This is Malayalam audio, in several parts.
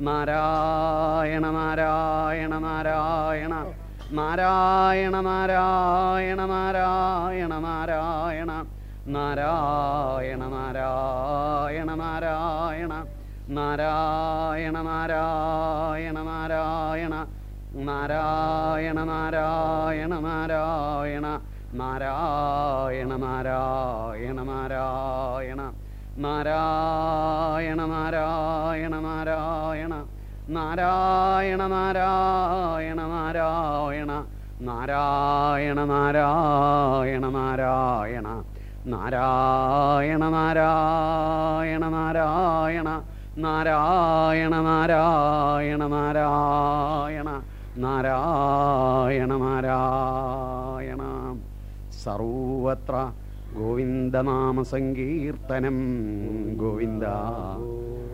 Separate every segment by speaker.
Speaker 1: നാരായണ നാരായണ നാരായണ. നാരായണ നാരായണ നാരായണ നാരായണ. നാരായണ നാരായണ നാരായണ. നാരായണ നാരായണ നാരായണ. നാരായണ നാരായണ നാരായണ. നാരായണ നാരായണ നാരായണ. നാരായണ നാരായണ നാരായണ നാരായണ നാരായണ നാരായണ നാരായണ നാരായണ നാരായണ നാരായണ നാരായണ നാരായണ നാരായണ നാരായണ നാരായണ നാരായണ നാരായണ സർവത്ര ഗോവിന്ദനാമസങ്കീർത്തനം. ഗോവിന്ദ.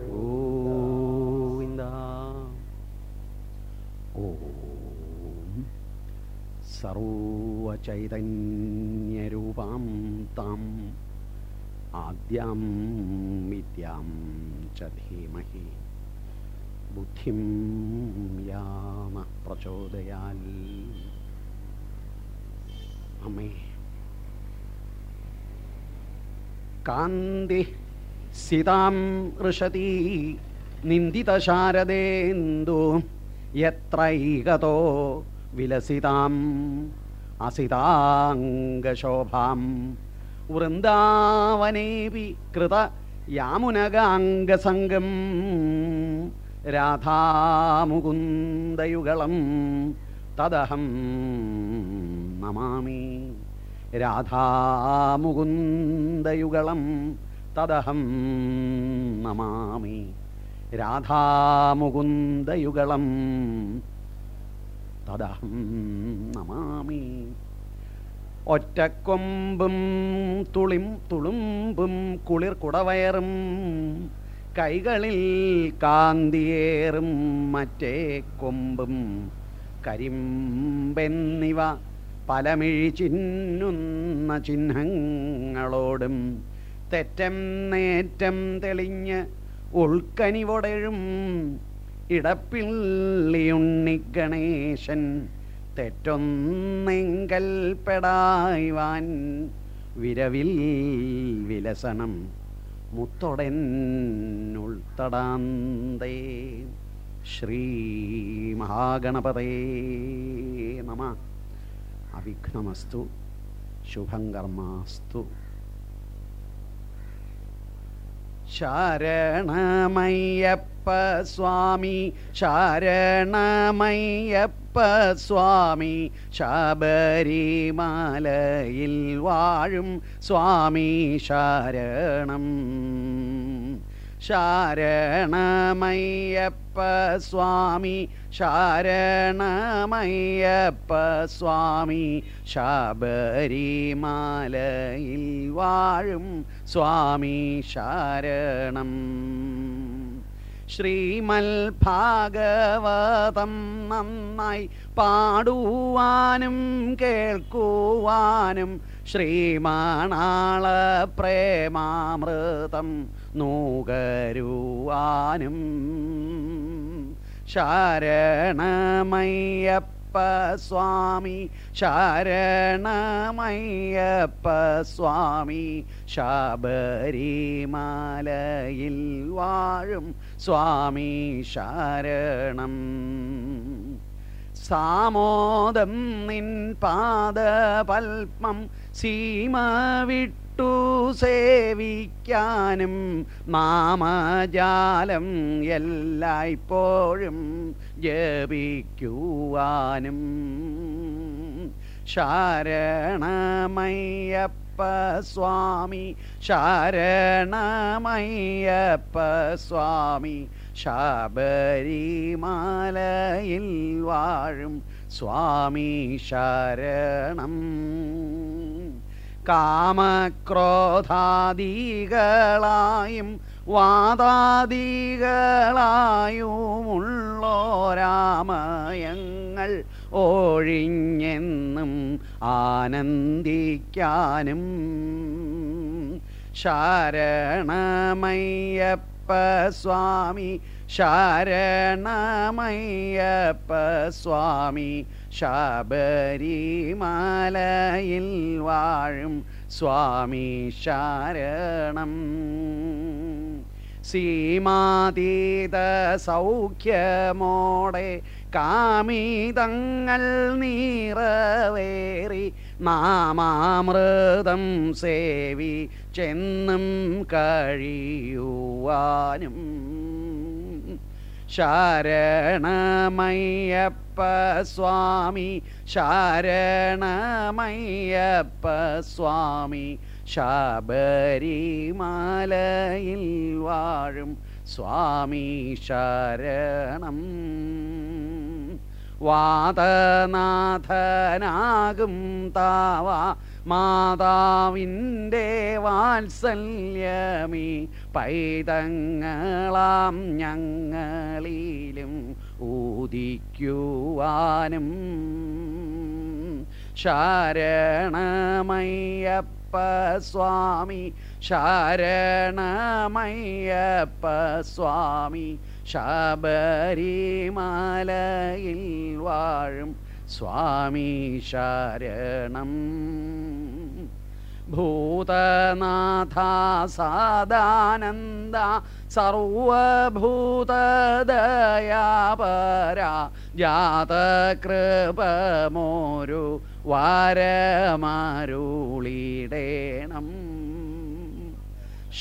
Speaker 1: ഗോവിന്ദ. ഓം സർവചൈതന്യരൂപാം താം ആദ്യാം വിദ്യാം ച ധീമഹി. ബുദ്ധിം യാമ പ്രചോദയാൽ. അമ്മേ. കാന്തി സിതാം ഋഷതി നിന്ദിതശാരദേന്ദു എത്രൈകതോ വിലസിതാം അസിതാംഗശോഭാം വൃന്ദാവനേവി കൃത യാമുനഗാംഗസംഗം രാധാമുകുന്ദയുഗളം തദഹം നമാമീ. രാധാമുകുന്ദയുഗളം തദഹം നമാമി. രാധാമുകുന്ദയുഗളം തദഹം നമാമി. ഒറ്റക്കൊമ്പും തുളിം തുളുമ്പും കുളിർ കുടവയറും കൈകളിൽ കാന്തിയേറും മറ്റേ കൊമ്പും കരിമ്പെന്നിവ പലമിഴി ചിന്നുന്ന ചിഹ്നങ്ങളോടും തെറ്റം നേറ്റം തെളിഞ്ഞ് ഉൾക്കനിവൊടഴും ഇടപ്പിള്ളിയുണ്ണിഗണേശൻ തെറ്റൊന്നെങ്കൽപ്പെടായ്വാൻ വിരവിൽ വിലസണം മുത്തൊടൻ ഉൾത്തടാന്തേ ശ്രീ മഹാഗണപതേ നമ. അവിഘ്നമസ്തു ശുഭങ്കർമാസ്തു ശരണമയ്യപ്പ സ്വാമി ശരണമയ്യപ്പ സ്വാമി ശബരിമലയിൽ വാഴും സ്വാമി ശരണം. ശരണമയ്യപ്പ സ്വാമി ശരണമയ്യപ്പ സ്വാമി ശബരിമാലയിൽ വാഴും സ്വാമി ശരണം. ശ്രീമൽ ഭാഗവതം നന്നായി പാടുവാനും കേൾക്കുവാനും ശ്രീമാണാള പ്രേമാമൃതം നൂകരുവാനും. ശരണമയ്യപ്പ സ്വാമി ശരണമയ്യപ്പ സ്വാമി ശബരിമലയിൽ വാഴും സ്വാമി ശരണം. സാമോദം നിൻ പാദപൽപ്പം സീമ വിട്ടു സേവിക്കാനും മാമജാലം എല്ലായ്പ്പോഴും ജപിക്കുവാനും. ശരണമയ്യപ്പ സ്വാമി ശരണമയ്യപ്പ സ്വാമി ശബരിമാലയിൽ വാഴും സ്വാമി ശരണം. കാമക്രോധാദികളായും വാദാദികളായുമുള്ളോരാമയങ്ങൾ ഒഴിഞ്ഞെന്നും ആനന്ദിക്കാനും ശരണമയ്യപ്പ സ്വാമി ശരണമയ്യപ്പ സ്വാമി ശബരിമലയിൽ വാഴും സ്വാമി ശരണം. സീമാതീത സൗഖ്യമോടെ കാമിതങ്ങൾ നീറവേറി നാമാമൃതം സേവി ചെന്നും കഴിയുവാനും ശരണമയ്യപ്പ സ്വാമി ശരണമയ്യപ്പ സ്വാമി ശബരിമലയിൽ വാഴും സ്വാമി ശരണം. വാദനാഥനാകും താവ മാതാവിന്റെ വാത്സല്യമേ പൈതങ്ങളാം ഞങ്ങളിലും ഊദിക്കുവാനും ശരണമയ്യപ്പ സ്വാമി ശരണമയ്യപ്പ സ്വാമി ശബരിമലയിൽ വാഴും. സ്വാമി ശരണം ഭൂതനാഥ സാദാനന്ദ സർവഭൂതദയാപരാ. ജാതകൃപമോരു വാരമാരുളിടേണം.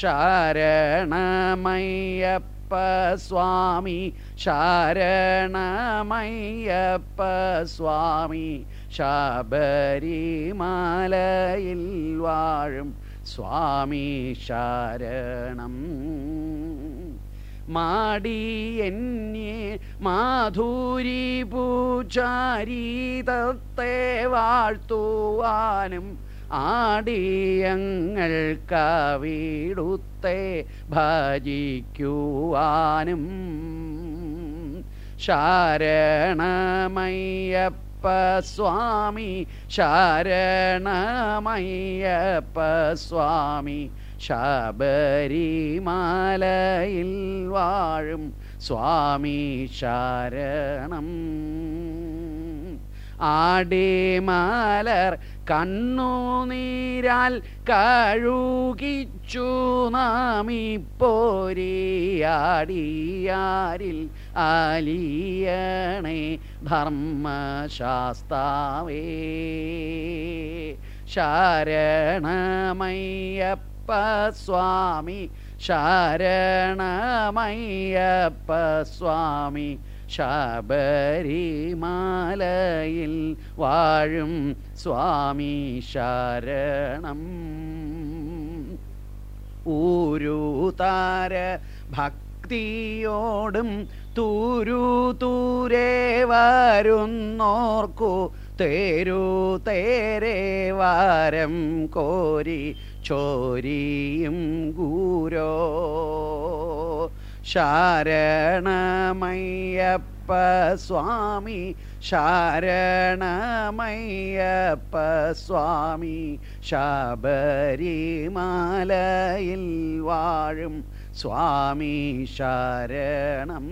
Speaker 1: ശരണമയ്യപ്പ സ്വാമി ശരണമയ്യപ്പ സ്വാമി ശബരിമലയിൽ വാഴും സ്വാമി ശരണം. എന്നെ മാധുരി പൂചാരീതത്തെ വാഴ്ത്തുവാനും ആടിയങ്ങൾ കവിടുത്തെ ഭജിക്കുവാനും. ശരണമയ്യപ്പ സ്വാമി ശരണമയ്യപ്പ സ്വാമി ശബരിമലയിൽ വാഴും സ്വാമി ശരണം ആടിമലർ കണ്ണുനീരാൽ കഴുകിച്ചു നാമിപ്പോരിയാടിയാരിൽ അലിയണേ ധർമ്മശാസ്താവേ. ശരണമയ്യപ്പ സ്വാമി ശരണമയ്യപ്പ സ്വാമി ശബരിമലയിൽ വാഴും സ്വാമി ശരണം. ഊരുതാര ഭക്തിയോടും തൂരു തൂരേ വരുന്നോർക്കു തേരു തേരെ വാരം കോരി ചോരിയും ഗൂരോ ശരണമയ്യപ്പ സ്വാമി ശരണമയ്യപ്പ സ്വാമി ശബരിമാലയിൽ വാഴും സ്വാമി ശരണം.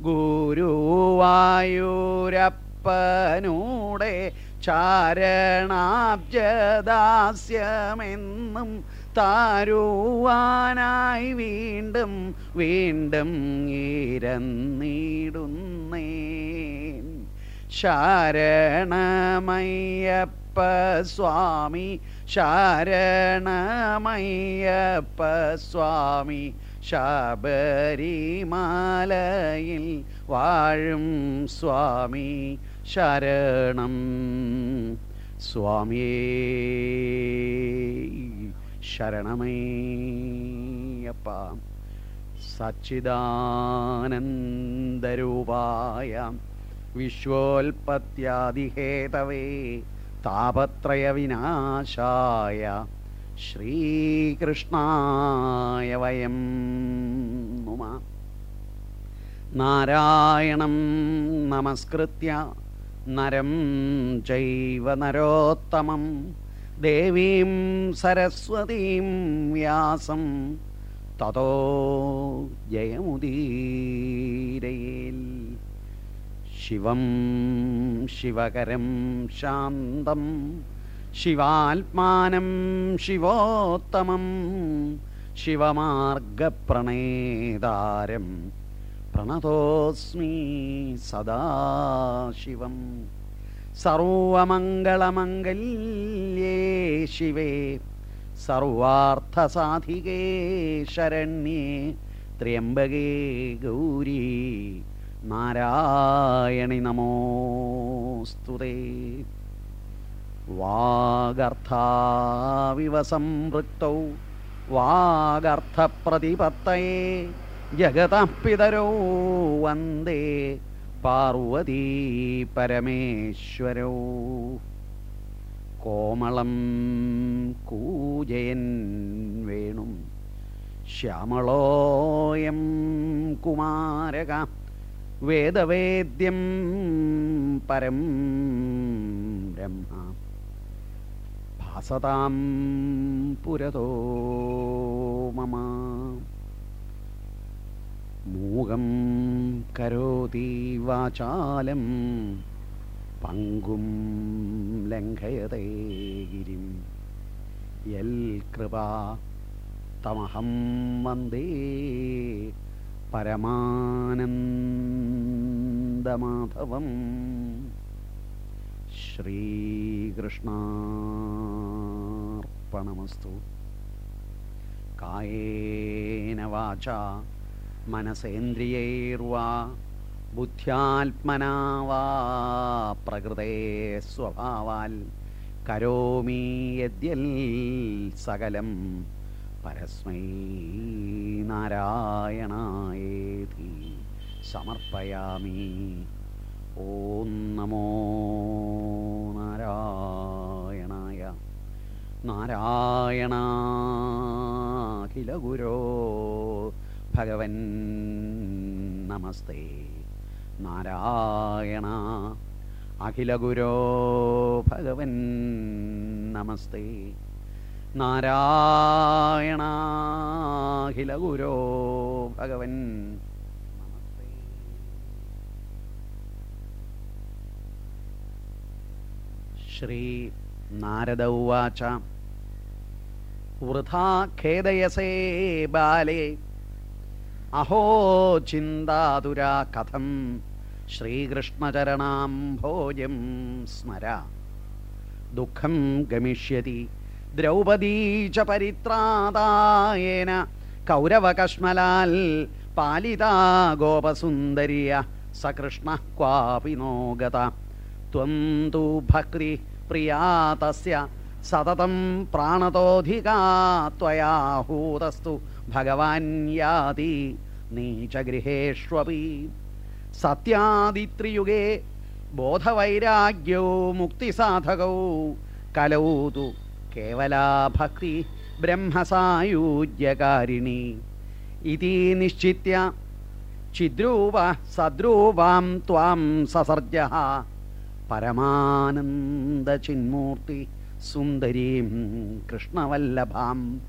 Speaker 1: ഗുരുവായൂരപ്പനൂടെ ചാരണാബ്ജദാസ്യമെന്നും താരുവാനായി വീണ്ടും വീണ്ടും ഇരന്നിടുന്നേ ശരണമയ്യപ്പ സ്വാമി ശരണമയ്യപ്പ സ്വാമി ശബരിമാലയിൽ വാഴും സ്വാമി ശരണം സ്വാമിയേ. ശരണമയ്യപ്പ. സച്ചിദാനന്ദരൂപായ വിശ്വോൽപത്യാദിഹേതവേ താപത്രയവിനാശായ ശ്രീകൃഷ്ണായ വയം നുമ. നാരായണം നമസ്കൃത്യ. നരം ചൈവ നരോത്തമം. ദേവീം സരസ്വതീം വ്യാസം തതോ ജയമുദീരയിൽ. ശിവം ശിവകരം ശാന്തം ശിവാത്മാനം ശിവോത്തമം ശിവമാർഗപ്രണേതാരം പ്രണതോസ്മി സദാശിവം. സർവമംഗളമംഗല്യേ ശിവേ. സർവാർത്ഥസാധികേ ശരണ്യേ. ത്രിയംബകേ ഗൗരി. നാരായണി നമോസ്തുതേ. വാഗർത്ഥാവിവ സംവൃക്തൗ വാഗർത്ഥപ്രതിപത്തയേ ജഗതഃ വന്ദേ. പാർവതീ പരമേശ്വരോ. കോമളം കൂജയൻ വേണു ശ്യാമളോയം കുമാരക വേദവേദ്യം പരം ബ്രഹ്മ. ഭാസതാം പുരതോ മമ. മൂകം കരോതി വാചാലം പങ്കും ലംഘയതേ ഗിരിം. യൽ കൃപാ തമഹം വന്ദേ പരമാനന്ദമാധവം. ശ്രീകൃഷ്ണാർപ്പണമസ്തു. കായേന വാച മനസേന്ദ്രിയൈർവാ ബുദ്ധ്യാത്മനാ വാ പ്രകൃതേ സ്വഭാവാൽ കരോമി യദ്യൽ സകലം പരസ്മൈ നാരായണായേതി. സമർപ്പയാമി. ഓം നമോ നാരായണായ. നാരായണാഖില ഗുരോ ഭഗവൻ നമസ്തേ. നാരായണ അഖില ഗുരോ ഭഗവൻ നമസ്തേ. നാരായണ അഖില ഗുരോ ഭഗവൻ ശ്രീ നാരദ ഉവാച. വൃഥാ ഖേദയസേ ബാലേ. അഹോ ചിന്താതുരാ കഥം. ശ്രീകൃഷ്ണചരണാംഭോജം സ്മര. ദുഃഖം ഗമിഷ്യതി. ദ്രൗപദീ ച പരിത്രാതായേന. കൗരവകശ്മലാൽ പാലിതാ ഗോപസുന്ദരിയ. സകൃഷ്ണ ക്വാപി നോഗത ത്വം തു ഭക്തി പ്രിയാ തസ്യ. സതതം പ്രാണതോധികാ ത്വയാഹൂതസ്തു. ഭഗവാൻ യാതി. ഗൃഹേഷ്വപി സത്യാദിത്രിയുഗേ ബോധവൈരാഗ്യോ മുക്തിസാധകൗ. കലൗ തു കേവലാ ഭക്തി ബ്രഹ്മസായുജ്യകാരിണി. ഇതി നിശ്ചിത്യ ചിദ്രൂപ സദ്രൂപാം ത്വാം സസർജ. പരമാനന്ദചിന്മൂർത്തി സുന്ദരീം കൃഷ്ണവല്ലഭാം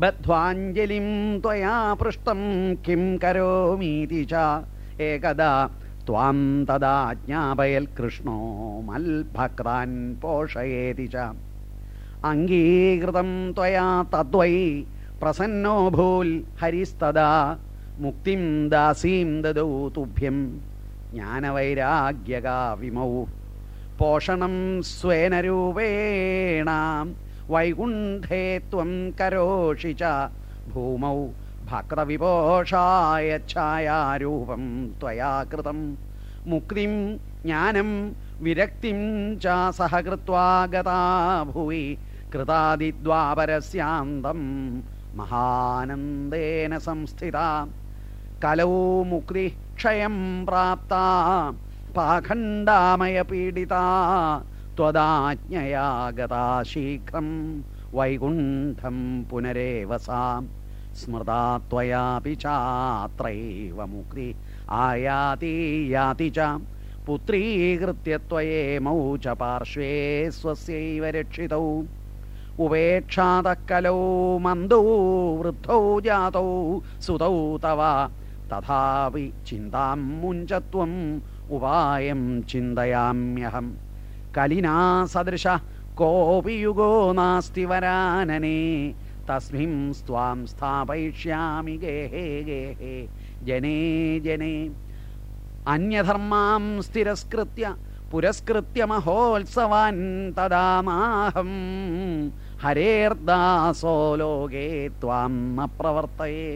Speaker 1: ബദ്ധ്വാഞ്ജലിം ത്വയാ പൃഷ്ടം കിം കരോമീതി ച. ഏകദാ ത്വാം തദാ ജ്ഞാപയൽ കൃഷ്ണോ മൽഭക്താൻ പോഷയേതി ച. അംഗീകൃതം ത്വയാ തദ്വൈ പ്രസന്നോ ഭൂൽ ഹരിസ്തദാ മുക്തിം ദാസീം ദദൗ തുഭ്യം ജ്ഞാനവൈരാഗ്യകാവിമൗ. പോഷണം സ്വേന രൂപേണ വൈകുണ്ഠേ ത്വം കരോഷി ച. ഭൂമൗ ഭക്തവിപോഷായ ഛായാരൂപം ത്വയാ കൃതം മുക്തിം ജ്ഞാനം വിരക്തിം ച സഹകൃത്വാ ഗതാ ഭുവി കൃതാദിദ്വാപരസ്യാന്തം മഹാനന്ദേന സംസ്ഥിത. കലൗ മുക്തി ക്ഷയം പ്രാപ്ത. പാഖണ്ഡാമയ പീഡിത त्वदाज्ञया गता शीघ्रं वैकुण्ठं पुनरेव सा स्मृता त्वयापि चात्रैव मुक्ति आयाति याति च पुत्रीकृत्य त्वयेमौ च पार्श्वे स्वस्यैव रक्षितौ उपेक्षातः कलौ मन्दौ वृद्धौ जातौ सुतौ तव तथापि चिन्तां मुञ्च त्वम् उपायं चिन्तयाम्यहम् കലിനാ സദൃശ കോപി നാസ്തി വരാനനേ. തസ്മിം സ്വാം സ്ഥാപയിഷ്യാമി ഗേഹേ ഗേഹേ ജനേ ജനേ. അന്യധർമാം സ്ഥിരസ്കൃത്യ പുരസ്കൃത്യ മഹോത്സവാൻ തദാമാഹം ഹരേർദാസോ ലോകേ ത്വാം ന പ്രവർത്തയേ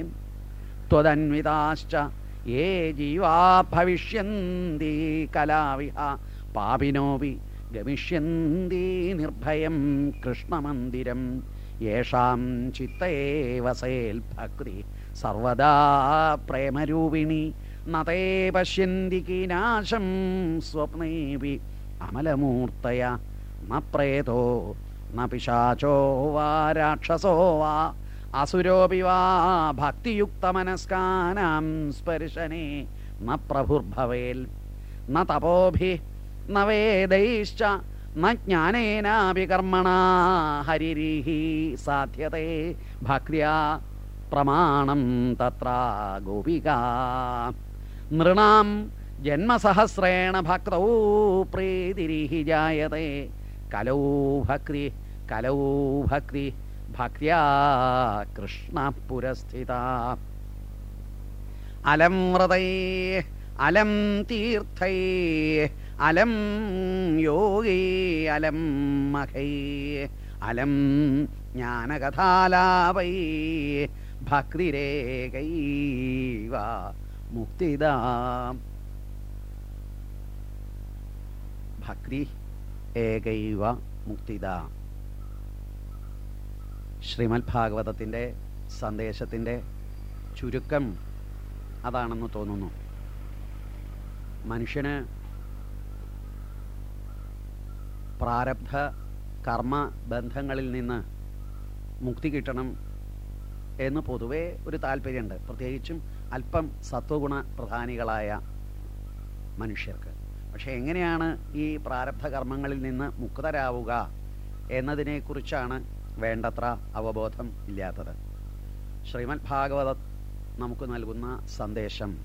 Speaker 1: ത്വദന്വിതാശ്ച യേ ജീവാ ഭവിഷ്യന്തി കലാവിഹ പാപിനോപി ഗമിഷ്യന്തി നിർഭയം കൃഷ്ണമന്ദിരം. യേഷാം വസേൽ ഭക്തി സർവദാ പ്രേമരൂപിണി. നതേ പശ്യന്തി കീനാശം സ്വപ്നേപി അമലമൂർത്തയ. ന പ്രേതോ ന പിശാചോ വാ രാക്ഷസോ വാ. അസുരോപി വാ ഭക്തിയുക്തമനസ്കാനാം സ്പർശനേ. ന പ്രഭുർഭവേൽ. ന തപോഭി ന വേദൈശ്ച ന ജ്ഞാനേനാപി സാധ്യതേ ഭക്രിയ പ്രമാണം തത്ര ഗോപിക. നൃണാം ജന്മസഹസ്രേണ ഭക്തൗ പ്രീതിരിഹി ജായത്തെ കലൗ ഭക്രി കലൗ ഭക്തി ഭക്യാ കൃഷ്ണ പുരസ്ഥിത. അലം അലം തീർത്ഥൈ അലം യോഗീ അലം മഹൈ അലം ജ്ഞാനകഥാലാപൈ ഭക്തിരേകൈവ മുക്തിദ. ഭക്തി ഏകൈവ മുക്തിദ. ശ്രീമദ് ഭാഗവതത്തിന്റെ സന്ദേശത്തിന്റെ ചുരുക്കം അതാണെന്ന് തോന്നുന്നു. മനുഷ്യന് പ്രാരബ്ധ കർമ്മ ബന്ധങ്ങളിൽ നിന്ന് മുക്തി കിട്ടണം എന്ന് പൊതുവേ ഒരു താല്പര്യമുണ്ട്. പ്രത്യേകിച്ചും അല്പം സത്വഗുണ പ്രധാനികളായ മനുഷ്യർക്ക്. പക്ഷെ എങ്ങനെയാണ് ഈ പ്രാരബ്ധ കർമ്മങ്ങളിൽ നിന്ന് മുക്തരാവുക എന്നതിനെക്കുറിച്ചാണ് വേണ്ടത്ര അവബോധം ഇല്ലാത്തത്. ശ്രീമദ് ഭാഗവത നമുക്ക് നൽകുന്ന സന്ദേശം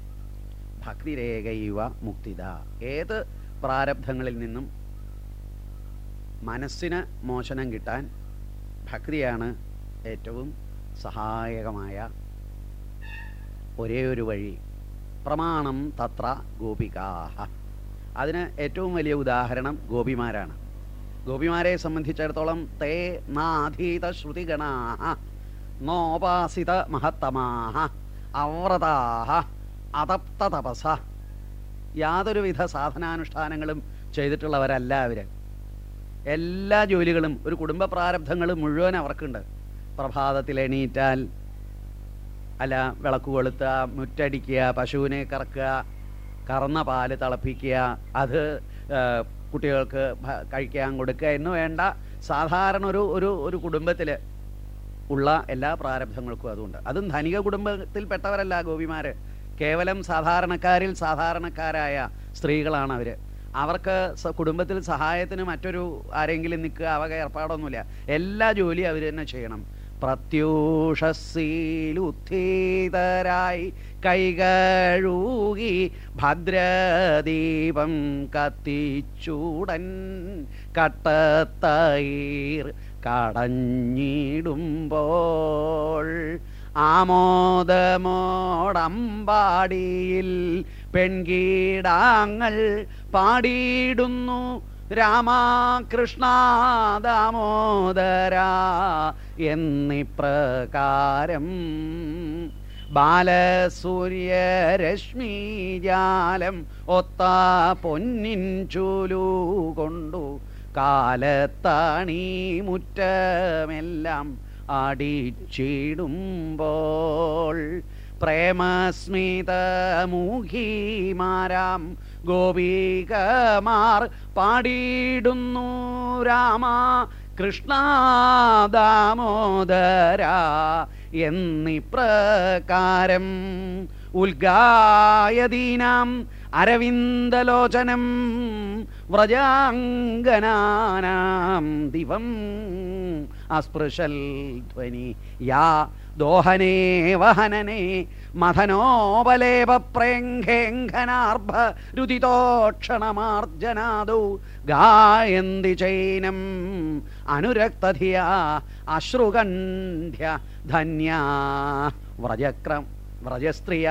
Speaker 1: ഭക്തിരേഖയുവ മുക്തിത. ഏത് പ്രാരബ്ധങ്ങളിൽ നിന്നും മനസ്സിന് മോചനം കിട്ടാൻ ഭക്തിയാണ് ഏറ്റവും സഹായകമായ ഒരേ ഒരു വഴി. പ്രമാണം തത്ര ഗോപികാഹ. അതിന് ഏറ്റവും വലിയ ഉദാഹരണം ഗോപിമാരാണ്. ഗോപിമാരെ സംബന്ധിച്ചിടത്തോളം തേ നാധീത ശ്രുതിഗണാഹ നോപാസിത മഹത്തമാഹ അവ്രതാഹ അതപ്ത തപസ. യാതൊരുവിധ സാധനാനുഷ്ഠാനങ്ങളും ചെയ്തിട്ടുള്ളവരല്ല അവർ എല്ലാ ജോലികളും ഒരു കുടുംബ പ്രാരബ്ധങ്ങൾ മുഴുവൻ അവർക്കുണ്ട്. പ്രഭാതത്തിൽ എണീറ്റാൽ അല്ല വിളക്ക് കൊളുത്തുക മുറ്റടിക്കുക പശുവിനെ കറക്കുക കറന്ന പാൽ തിളപ്പിക്കുക അത് കുട്ടികൾക്ക് കഴിക്കാൻ കൊടുക്കുക എന്ന് വേണ്ട. സാധാരണ ഒരു ഒരു ഒരു കുടുംബത്തിൽ ഉള്ള എല്ലാ പ്രാരബ്ധങ്ങൾക്കും അതുണ്ട്. അതും ധനിക കുടുംബത്തിൽ പെട്ടവരല്ല ഗോപിമാർ കേവലം സാധാരണക്കാരിൽ സാധാരണക്കാരായ സ്ത്രീകളാണ് അവർ. അവർക്ക് കുടുംബത്തിൽ സഹായത്തിന് മറ്റൊരു ആരെങ്കിലും നിൽക്കുക അവക ഏർപ്പാടൊന്നുമില്ല. എല്ലാ ജോലിയും അവർ തന്നെ ചെയ്യണം. പ്രത്യൂഷീലുത്ഥിതരായി കൈകഴുകി ഭദ്രദീപം കത്തിച്ചൂടൻ കട്ടത്തൈർ കടഞ്ഞിടുമ്പോൾ ആമോദമോടമ്പാടിയിൽ പെൺകീടാങ്ങൾ പാടിയിടുന്നു. രാമകൃഷ്ണ ദാമോദര എന്നിപ്രകാരം ബാലസൂര്യരശ്മിജാലം ഒത്ത പൊന്നിൻ ചൂലു കൊണ്ടു കാലത്താണീ മുറ്റമെല്ലാം അടിച്ചിടുമ്പോൾ പ്രേമസ്മിതമുഖിമാരാം ഗോപികമാർ പാടിയിടുന്നു രാമ കൃഷ്ണ ദാമോദര എന്നിപ്രകാരം ഉൽഗായദീനാം അരവിന്ദലോചനം വ്രജാംഗനാനാം ദിവം അസ്പൃശൽ ധ്വനി. യാ ദോഹനേ വഹനനേ മഥനോപലേപ പ്രേംഘേഘനാർഭ രുദിതോക്ഷണമാർജനാദൗ ഗായന്തി ചൈനം അനുരക്തധിയ അശ്രുകണ്ഠ്യ ധന്യാ വ്രജക്രം വ്രജസ്ത്രീയ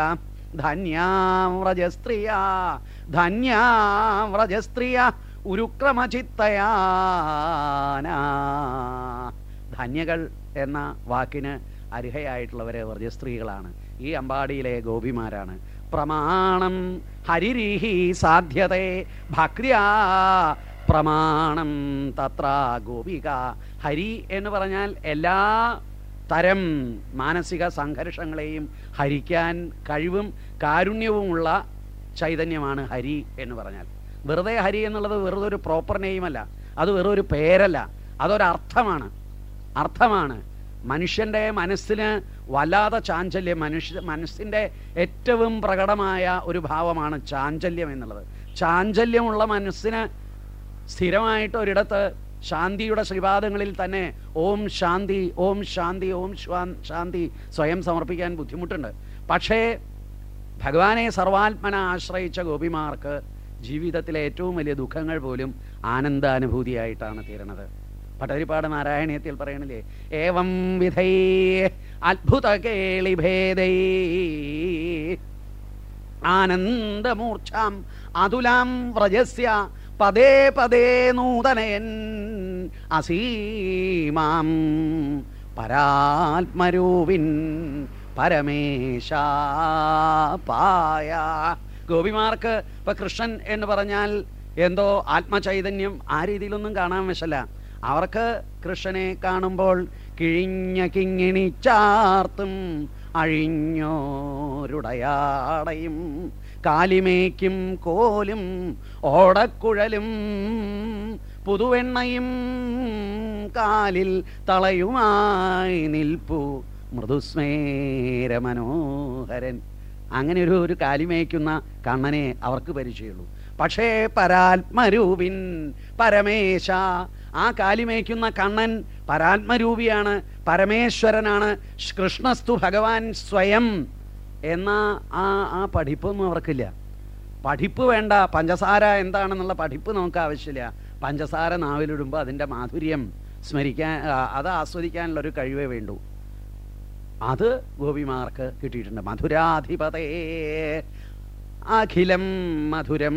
Speaker 1: ധന്യാ വ്രജസ്ത്രീയ ധന്യാ വ്രജസ്ത്രീയ ഉരുക്രമചിത്തയാന. ധന്യകൾ എന്ന വാക്കിന് അർഹയായിട്ടുള്ളവരെ പറഞ്ഞ സ്ത്രീകളാണ്. ഈ അമ്പാടിയിലെ ഗോപിമാരാണ്. പ്രമാണം ഹരിരീഹി സാധ്യതേ. ഭക്ര്യാ പ്രമാണം തത്ര ഗോപിക. ഹരി എന്ന് പറഞ്ഞാൽ എല്ലാ തരം മാനസിക സംഘർഷങ്ങളെയും ഹരിക്കാൻ കഴിവും കാരുണ്യവുമുള്ള ചൈതന്യമാണ് ഹരി എന്ന് പറഞ്ഞാൽ. വെറുതെ ഹരി എന്നുള്ളത് വെറുതെ ഒരു പ്രോപ്പർ നെയിമല്ല അത് വെറുതെ ഒരു പേരല്ല. അതൊരർത്ഥമാണ്. അർത്ഥമാണ്. മനുഷ്യന്റെ മനസ്സിന് വല്ലാതെ ചാഞ്ചല്യം മനുഷ്യ മനസ്സിന്റെ ഏറ്റവും പ്രകടമായ ഒരു ഭാവമാണ് ചാഞ്ചല്യം എന്നുള്ളത്. ചാഞ്ചല്യമുള്ള മനസ്സിന് സ്ഥിരമായിട്ട് ഒരിടത്ത് ശാന്തിയുടെ ശ്രീപാദങ്ങളിൽ തന്നെ ഓം ശാന്തി ഓം ശാന്തി ഓം ശാന്തി സ്വയം സമർപ്പിക്കാൻ ബുദ്ധിമുട്ടുണ്ട്. പക്ഷേ ഭഗവാനെ സർവാത്മന ആശ്രയിച്ച ഗോപിമാർക്ക് ജീവിതത്തിലെ ഏറ്റവും വലിയ ദുഃഖങ്ങൾ പോലും ആനന്ദാനുഭൂതിയായിട്ടാണ് തീരണത്. പട്ടതിരിപ്പാട് നാരായണീയത്തിൽ പറയണില്ലേ? ഏവം വിധൈ അത്ഭുത കേളിഭേദൈ ആനന്ദമൂർച്ഛാം അതുലാം വ്രജസ്യ പദേ പദേ നൂതനയൻ അസീമാം. പരാത്മരൂപിൻ പരമേശ പായ. ഗോപിമാർക്ക് ഇപ്പൊ കൃഷ്ണൻ എന്ന് പറഞ്ഞാൽ എന്തോ ആത്മചൈതന്യം ആ രീതിയിലൊന്നും കാണാൻ വശല്ല. അവർക്ക് കൃഷ്ണനെ കാണുമ്പോൾ കിഴിഞ്ഞ കിങ്ങിണി ചാർത്തും അഴിഞ്ഞോരുടയാടയും കാലിമേക്കും കോലും ഓടക്കുഴലും പുതുവെണ്ണയും കാലിൽ തളയുമായി നിൽപ്പു മൃദുസ്മേര മനോഹരൻ. അങ്ങനെ ഒരു ഒരു കാലിമേക്കുന്ന കണ്ണനെ അവർക്ക് പരിചയമുള്ളൂ. പക്ഷേ പരാത്മരൂപിൻ പരമേശ ആ കാലിമേക്കുന്ന കണ്ണൻ പരാത്മരൂപിയാണ് പരമേശ്വരനാണ് കൃഷ്ണസ്തു ഭഗവാൻ സ്വയം. എന്ന ആ ആ പഠിപ്പൊന്നും അവർക്കില്ല. പഠിപ്പ് വേണ്ട പഞ്ചസാര എന്താണെന്നുള്ള പഠിപ്പ് നമുക്ക് ആവശ്യമില്ല. പഞ്ചസാര നാവിലിടുമ്പോൾ അതിന്റെ മാധുര്യം സ്മരിക്കാൻ അത് ആസ്വദിക്കാനുള്ള ഒരു കഴിവേ വേണ്ടൂ. അത് ഗോപിമാർക്ക് കിട്ടിയിട്ടുണ്ട്. മധുരാധിപതേ അഖിലം മധുരം.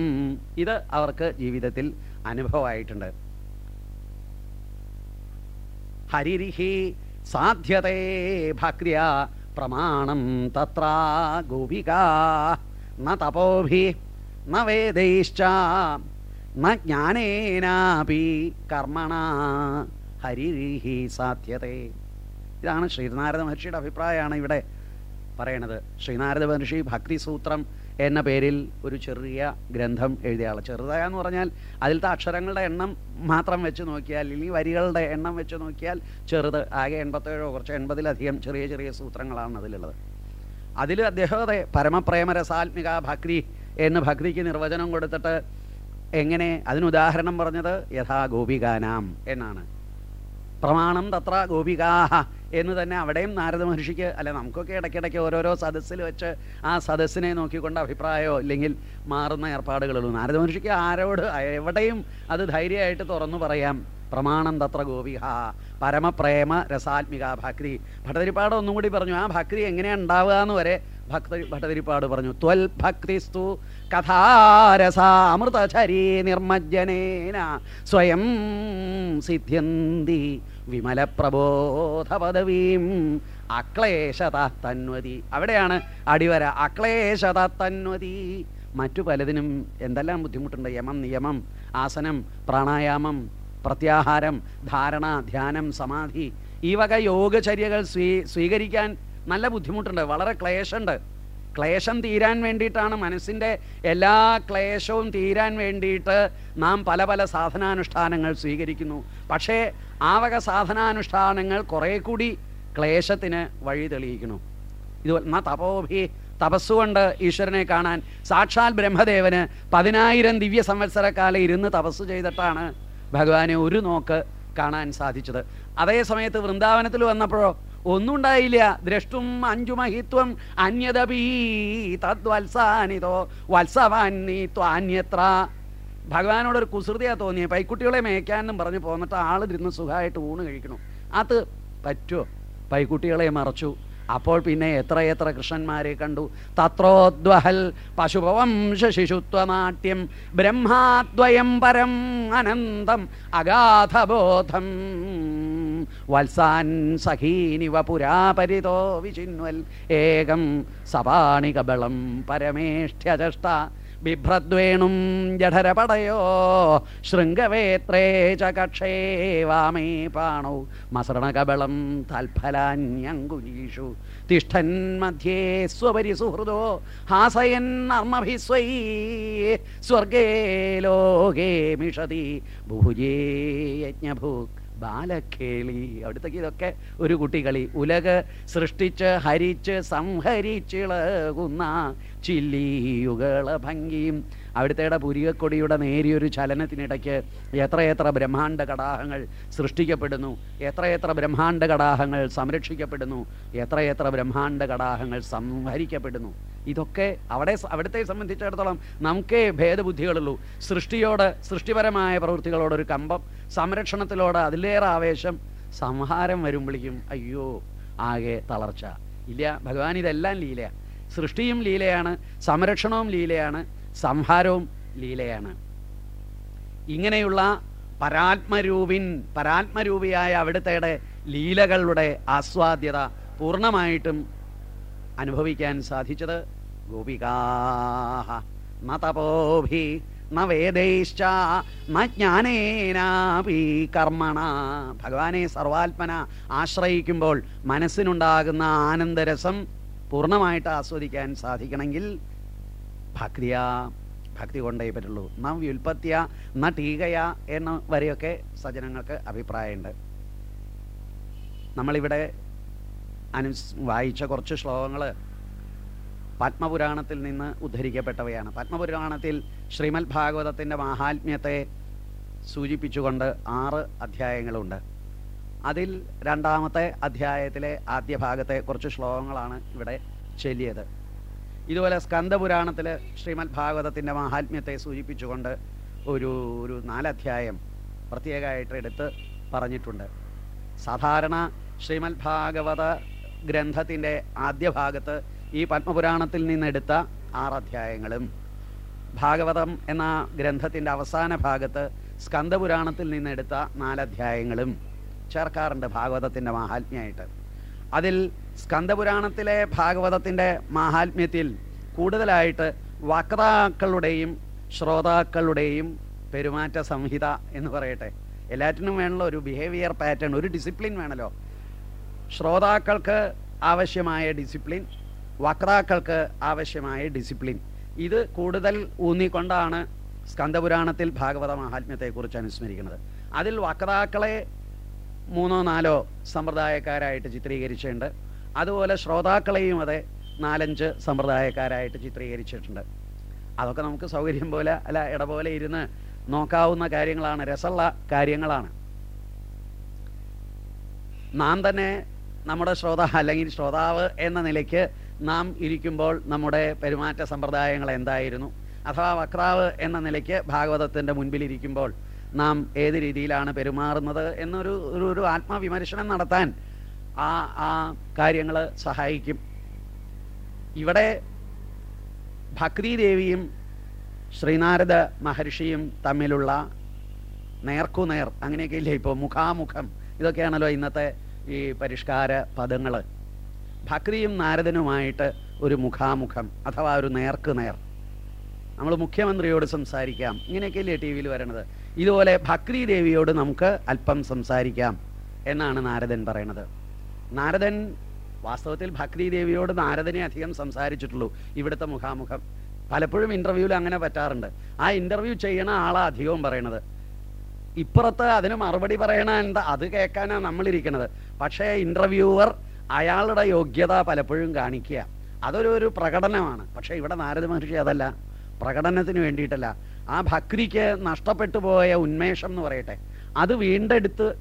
Speaker 1: ഇത് അവർക്ക് ജീവിതത്തിൽ അനുഭവമായിട്ടുണ്ട്. ഹരിരിഹി സാധ്യതേ ഭക്രിയ പ്രമാണം തത്ര ഗോപിക ന തപോഭി ന വേദൈശ്ച ന ജ്ഞാനേനാപി കർമ്മണ ഹരിരിഹി സാധ്യതേ ഇതാണ് ശ്രീനാരദ മഹർഷിയുടെ അഭിപ്രായമാണ് ഇവിടെ പറയണത്. ശ്രീനാരദ മഹർഷി ഭക്തി സൂത്രം എന്ന പേരിൽ ഒരു ചെറിയ ഗ്രന്ഥം എഴുതിയ ആൾ ചെറുതാന്ന് പറഞ്ഞാൽ അതിലത്തെ അക്ഷരങ്ങളുടെ എണ്ണം മാത്രം വെച്ച് നോക്കിയാൽ അല്ലെങ്കിൽ വരികളുടെ എണ്ണം വെച്ച് നോക്കിയാൽ ചെറുത് ആകെ എൺപത്തേഴോ കുറച്ച് എൺപതിലധികം ചെറിയ ചെറിയ സൂത്രങ്ങളാണ് അതിലുള്ളത്. അതിൽ അദ്ദേഹത്തെ പരമപ്രേമരസാത്മിക ഭക്തി എന്ന് ഭക്തിക്ക് നിർവചനം കൊടുത്തിട്ട് എങ്ങനെ അതിനുദാഹരണം പറഞ്ഞത്? യഥാ ഗോപികാനാം എന്നാണ്. പ്രമാണം തത്ര ഗോപികാഹ എന്ന് തന്നെ അവിടെയും നാരദ മഹർഷിക്ക് അല്ല നമുക്കൊക്കെ ഇടയ്ക്കിടയ്ക്ക് ഓരോരോ സദസ്സിൽ വെച്ച് ആ സദസ്സിനെ നോക്കിക്കൊണ്ട് അഭിപ്രായമോ ഇല്ലെങ്കിൽ മാറുന്ന ഏർപ്പാടുകളുള്ളൂ. നാരദ മഹർഷിക്ക് ആരോട് എവിടെയും അത് ധൈര്യമായിട്ട് തുറന്നു പറയാം. പ്രമാണം തത്ര ഗോപിക പരമപ്രേമ രസാത്മിക ഭക്തി. ഭട്ടതിരിപ്പാട് ഒന്നും കൂടി പറഞ്ഞു ആ ഭക്തി എങ്ങനെയാണ് ഉണ്ടാവുക എന്ന് വരെ ഭക്ത ഭട്ടതിരിപ്പാട് പറഞ്ഞു. ത്വൽ ഭക്തിസ്തു കഥാരസാമൃതചരീ നിർമ്മജ്ജനേന സ്വയം സിദ്ധ്യന്തി. വിമലപ്രബോധപദവീം അക്ലേശത തന്വതി അവിടെയാണ് അടിവര. അക്ലേശത തന്വതി മറ്റു പലതിനും എന്തെല്ലാം ബുദ്ധിമുട്ടുണ്ട്? യമം നിയമം ആസനം പ്രാണായാമം പ്രത്യാഹാരം ധാരണ ധ്യാനം സമാധി. ഈ വക യോഗചര്യകൾ സ്വീ സ്വീകരിക്കാൻ നല്ല ബുദ്ധിമുട്ടുണ്ട്. വളരെ ക്ലേശമുണ്ട്. ക്ലേശം തീരാൻ വേണ്ടിയിട്ടാണ് മനസ്സിന്റെ എല്ലാ ക്ലേശവും തീരാൻ വേണ്ടിയിട്ട് നാം പല പല സാധനാനുഷ്ഠാനങ്ങൾ സ്വീകരിക്കുന്നു. പക്ഷേ ആ വക സാധനാനുഷ്ഠാനങ്ങൾ കുറേ കൂടി ക്ലേശത്തിന് വഴി തെളിയിക്കുന്നു. ഇത് ന തപോഭി തപസ്സുകൊണ്ട് ഈശ്വരനെ കാണാൻ സാക്ഷാൽ ബ്രഹ്മദേവന് പതിനായിരം ദിവ്യ സംവത്സരക്കാലം ഇരുന്ന് തപസ് ചെയ്തിട്ടാണ് ഭഗവാനെ ഒരു നോക്ക് കാണാൻ സാധിച്ചത്. അതേ സമയത്ത് വൃന്ദാവനത്തിൽ വന്നപ്പോഴോ ഒന്നും ഉണ്ടായില്ല ദ്രഷ്ടും അഞ്ചു മഹിത്വം. അന്യതപീ തദ്വത്സാനിതോ. വത്സവാന്യത്ര ഭഗവാനോടൊരു കുസൃതിയാ തോന്നിയ. പൈക്കുട്ടികളെ മേയ്ക്കാനും പറഞ്ഞ് പോന്നിട്ട് ആൾ ഇരുന്ന് സുഖമായിട്ട് ഊണ് കഴിക്കണം. അത് പറ്റുമോ പൈക്കുട്ടികളെ മറച്ചു. അപ്പോൾ പിന്നെ എത്രയെത്ര കൃഷ്ണന്മാരെ കണ്ടു. തത്രോദ്വഹൽ പശുപവംശ ശിശുത്വനാട്യം ബ്രഹ്മാദ്വയം പരം അനന്തം അഗാധബോധം. വത്സാൻ സഖീനിവ പുരാപരിതോ വിചിന്വൽ ഏകം സപാണികബളം പരമേഷ്ഠ്യചഷ്ട ബിഭ്രദ്വേണും ജഠരപടയോ ശൃംഗവേത്രേ ച കക്ഷേ വാമേ പാണൗ മസൃണകബളം തൽഫലാന്യങ്കുലീഷു തിഷ്ഠൻ മധ്യേ സ്വപരി സുഹൃദോ ഹാസയൻ നർമ്മഭിസ്വൈ സ്വർഗേ ലോകേ മിഷതി ഭുജേ യജ്ഞഭൂക് ബാലക്കേളി അവിടുത്തെ ഇതൊക്കെ ഒരു കുട്ടികളി. ഉലക സൃഷ്ടിച്ച് ഹരിച്ച് സംഹരിച്ചിളകുന്ന ചില്ലിയുകള ഭംഗിയും. അവിടുത്തെ പുരികക്കൊടിയുടെ നേരിയൊരു ചലനത്തിനിടയ്ക്ക് എത്രയെത്ര ബ്രഹ്മാണ്ട കടാഹങ്ങൾ സൃഷ്ടിക്കപ്പെടുന്നു. എത്രയെത്ര ബ്രഹ്മാണ്ട കടാഹങ്ങൾ സംരക്ഷിക്കപ്പെടുന്നു. എത്രയെത്ര ബ്രഹ്മാണ്ട കടാഹങ്ങൾ സംഹരിക്കപ്പെടുന്നു. ഇതൊക്കെ അവിടെ അവിടുത്തെ സംബന്ധിച്ചിടത്തോളം നമുക്കേ ഭേദബുദ്ധികളുള്ളൂ. സൃഷ്ടിയോട് സൃഷ്ടിപരമായ പ്രവൃത്തികളോടൊരു കമ്പം സംരക്ഷണത്തിലോട് അതിലേറെ ആവേശം സംഹാരം വരുമ്പോഴേക്കും അയ്യോ ആകെ തളർച്ച. ഇല്ല ഭഗവാൻ ഇതെല്ലാം ലീലയാണ് സൃഷ്ടിയും ലീലയാണ് സംരക്ഷണവും ലീലയാണ് സംഹാരവും ലീലയാണ്. ഇങ്ങനെയുള്ള പരാത്മരൂപിൻ പരാത്മരൂപിയായ അവിടുത്തെ ലീലകളുടെ ആസ്വാദ്യത പൂർണമായിട്ടും അനുഭവിക്കാൻ സാധിച്ചത് ഗോപികാഹ. കർമ്മണ. ഭഗവാനെ സർവാത്മന ആശ്രയിക്കുമ്പോൾ മനസ്സിനുണ്ടാകുന്ന ആനന്ദരസം പൂർണമായിട്ട് ആസ്വദിക്കാൻ സാധിക്കണമെങ്കിൽ ഭക്തിയ ഭക്തി കൊണ്ടേ പറ്റുള്ളൂ. ന വ്യുൽപ്പത്തിയ ന ടീകയ എന്ന വരെയൊക്കെ സജ്ജനങ്ങൾക്ക് അഭിപ്രായമുണ്ട്. നമ്മളിവിടെ അനു വായിച്ച കുറച്ച് ശ്ലോകങ്ങൾ പത്മപുരാണത്തിൽ നിന്ന് ഉദ്ധരിക്കപ്പെട്ടവയാണ്. പത്മപുരാണത്തിൽ ശ്രീമദ് ഭാഗവതത്തിന്റെ മാഹാത്മ്യത്തെ സൂചിപ്പിച്ചുകൊണ്ട് ആറ് അധ്യായങ്ങളുണ്ട്. അതിൽ രണ്ടാമത്തെ അധ്യായത്തിലെ ആദ്യ ഭാഗത്തെ കുറച്ച് ശ്ലോകങ്ങളാണ് ഇവിടെ ചൊല്ലിയത്. ഇതുപോലെ സ്കന്ദപുരാണത്തിൽ ശ്രീമദ് ഭാഗവതത്തിന്റെ മാഹാത്മ്യത്തെ സൂചിപ്പിച്ചുകൊണ്ട് ഒരു ഒരു നാലധ്യായം പ്രത്യേകമായിട്ട് എടുത്ത് പറഞ്ഞിട്ടുണ്ട്. സാധാരണ ശ്രീമദ് ഭാഗവത ഗ്രന്ഥത്തിന്റെ ആദ്യ ഭാഗത്ത് ഈ പത്മപുരാണത്തിൽ നിന്നെടുത്ത ആറ് അധ്യായങ്ങളും ഭാഗവതം എന്ന ഗ്രന്ഥത്തിന്റെ അവസാന ഭാഗത്ത് സ്കന്ദപുരാണത്തിൽ നിന്നെടുത്ത നാലധ്യായങ്ങളും ചേർക്കാറുണ്ട് ഭാഗവതത്തിന്റെ മാഹാത്മ്യമായിട്ട്. അതിൽ സ്കന്ദപുരാണത്തിലെ ഭാഗവതത്തിന്റെ മാഹാത്മ്യത്തിൽ കൂടുതലായിട്ട് വക്താക്കളുടെയും ശ്രോതാക്കളുടെയും പെരുമാറ്റ സംഹിത എന്ന് പറയട്ടെ. എല്ലാറ്റിനും വേണമല്ലോ ഒരു ബിഹേവിയർ പാറ്റേൺ ഒരു ഡിസിപ്ലിൻ വേണമല്ലോ ശ്രോതാക്കൾക്ക് ആവശ്യമായ ഡിസിപ്ലിൻ വക്താക്കൾക്ക് ആവശ്യമായ ഡിസിപ്ലിൻ ഇത് കൂടുതൽ ഊന്നിക്കൊണ്ടാണ് സ്കന്ദപുരാണത്തിൽ ഭാഗവത മഹാത്മ്യത്തെക്കുറിച്ച് അനുസ്മരിക്കുന്നത്. അതിൽ വക്താക്കളെ മൂന്നോ നാലോ സമ്പ്രദായക്കാരായിട്ട് ചിത്രീകരിച്ചിട്ടുണ്ട്. അതുപോലെ ശ്രോതാക്കളെയും അതെ നാലഞ്ച് സമ്പ്രദായക്കാരായിട്ട് ചിത്രീകരിച്ചിട്ടുണ്ട്. അതൊക്കെ നമുക്ക് സൗകര്യം പോലെ അല്ല ഇട പോലെ ഇരുന്ന് നോക്കാവുന്ന കാര്യങ്ങളാണ് രസമുള്ള കാര്യങ്ങളാണ്. നാം തന്നെ നമ്മുടെ ശ്രോത അല്ലെങ്കിൽ ശ്രോതാവ് എന്ന നിലയ്ക്ക് നാം ഇരിക്കുമ്പോൾ നമ്മുടെ പെരുമാറ്റ സമ്പ്രദായങ്ങൾ എന്തായിരുന്നു? അഥവാ വക്താവ് എന്ന നിലയ്ക്ക് ഭാഗവതത്തിന്റെ മുൻപിലിരിക്കുമ്പോൾ നാം ഏത് രീതിയിലാണ് പെരുമാറുന്നത് എന്നൊരു ഒരു ഒരു ആത്മവിമർശനം നടത്താൻ ആ ആ കാര്യങ്ങൾ സഹായിക്കും. ഇവിടെ ഭക്തിദേവിയും ശ്രീനാരദ മഹർഷിയും തമ്മിലുള്ള നേർക്കുനേർ അങ്ങനെയൊക്കെ ഇല്ലേ ഇപ്പോൾ മുഖാമുഖം ഇതൊക്കെയാണല്ലോ ഇന്നത്തെ ഈ പരിഷ്കാര പദങ്ങൾ ഭക്തിയും നാരദനുമായിട്ട് ഒരു മുഖാമുഖം അഥവാ ഒരു നേർക്ക് നേർ. നമ്മൾ മുഖ്യമന്ത്രിയോട് സംസാരിക്കാം. ഇങ്ങനെയൊക്കെയല്ലേ ടി വിയിൽ വരണത്? ഇതുപോലെ ഭക്തി ദേവിയോട് നമുക്ക് അല്പം സംസാരിക്കാം എന്നാണ് നാരദൻ പറയണത്. നാരദൻ വാസ്തവത്തിൽ ഭക്തി ദേവിയോട് നാരദനെ അധികം സംസാരിച്ചിട്ടുള്ളൂ ഇവിടുത്തെ മുഖാമുഖം. പലപ്പോഴും ഇന്റർവ്യൂവിൽ അങ്ങനെ പറ്റാറുണ്ട്. ആ ഇന്റർവ്യൂ ചെയ്യണ ആളാ അധികവും പറയണത്. ഇപ്പുറത്ത് അതിന് മറുപടി പറയണ എന്താ? അത് കേൾക്കാനാണ് നമ്മളിരിക്കണത്. പക്ഷേ ഇന്റർവ്യൂവർ അയാളുടെ യോഗ്യത പലപ്പോഴും കാണിക്കുക. അതൊരു ഒരു പ്രകടനമാണ്. പക്ഷേ ഇവിടെ നാരദ മഹർഷി അതല്ല. പ്രകടനത്തിന് വേണ്ടിയിട്ടല്ല. ആ ഭക്രിക്ക് നഷ്ടപ്പെട്ടു പോയ ഉന്മേഷം എന്ന് പറയട്ടെ. അത് വീണ്ടെടുത്ത്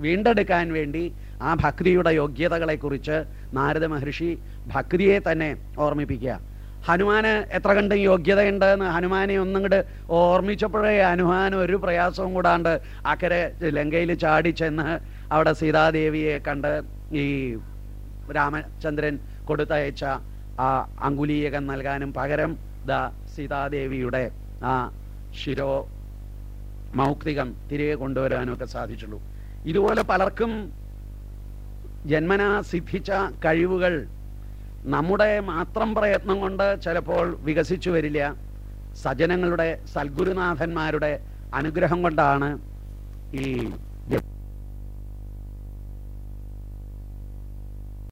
Speaker 1: വീണ്ടെടുക്കാൻ വേണ്ടി ആ ഭക്തിയുടെ യോഗ്യതകളെക്കുറിച്ച് നാരദ മഹർഷി ഭക്തിയെ തന്നെ ഓർമ്മിപ്പിക്കുക. ഹനുമാന് എത്ര കണ്ട് യോഗ്യതയുണ്ട് എന്ന് ഹനുമാനെ ഒന്നും കൂടെ ഓർമ്മിച്ചപ്പോഴേ ഹനുമാൻ ഒരു പ്രയാസവും കൂടാണ്ട് അക്കരെ ലങ്കയിൽ ചാടി ചെന്ന് അവിടെ സീതാദേവിയെ കണ്ട് ഈ രാമചന്ദ്രൻ കൊടുത്തയച്ച ആ അങ്കുലീയകം നൽകാനും പകരം ദ സീതാദേവിയുടെ ആ ശിരോ മൗക്തികം തിരികെ കൊണ്ടുവരാനും ഒക്കെ സാധിച്ചുള്ളൂ. ഇതുപോലെ പലർക്കും ജന്മനാ സിദ്ധിച്ച കഴിവുകൾ നമ്മുടെ മാത്രം പ്രയത്നം കൊണ്ട് ചിലപ്പോൾ വികസിച്ചു വരില്ല. സജ്ജനങ്ങളുടെ സൽഗുരുനാഥന്മാരുടെ അനുഗ്രഹം കൊണ്ടാണ് ഈ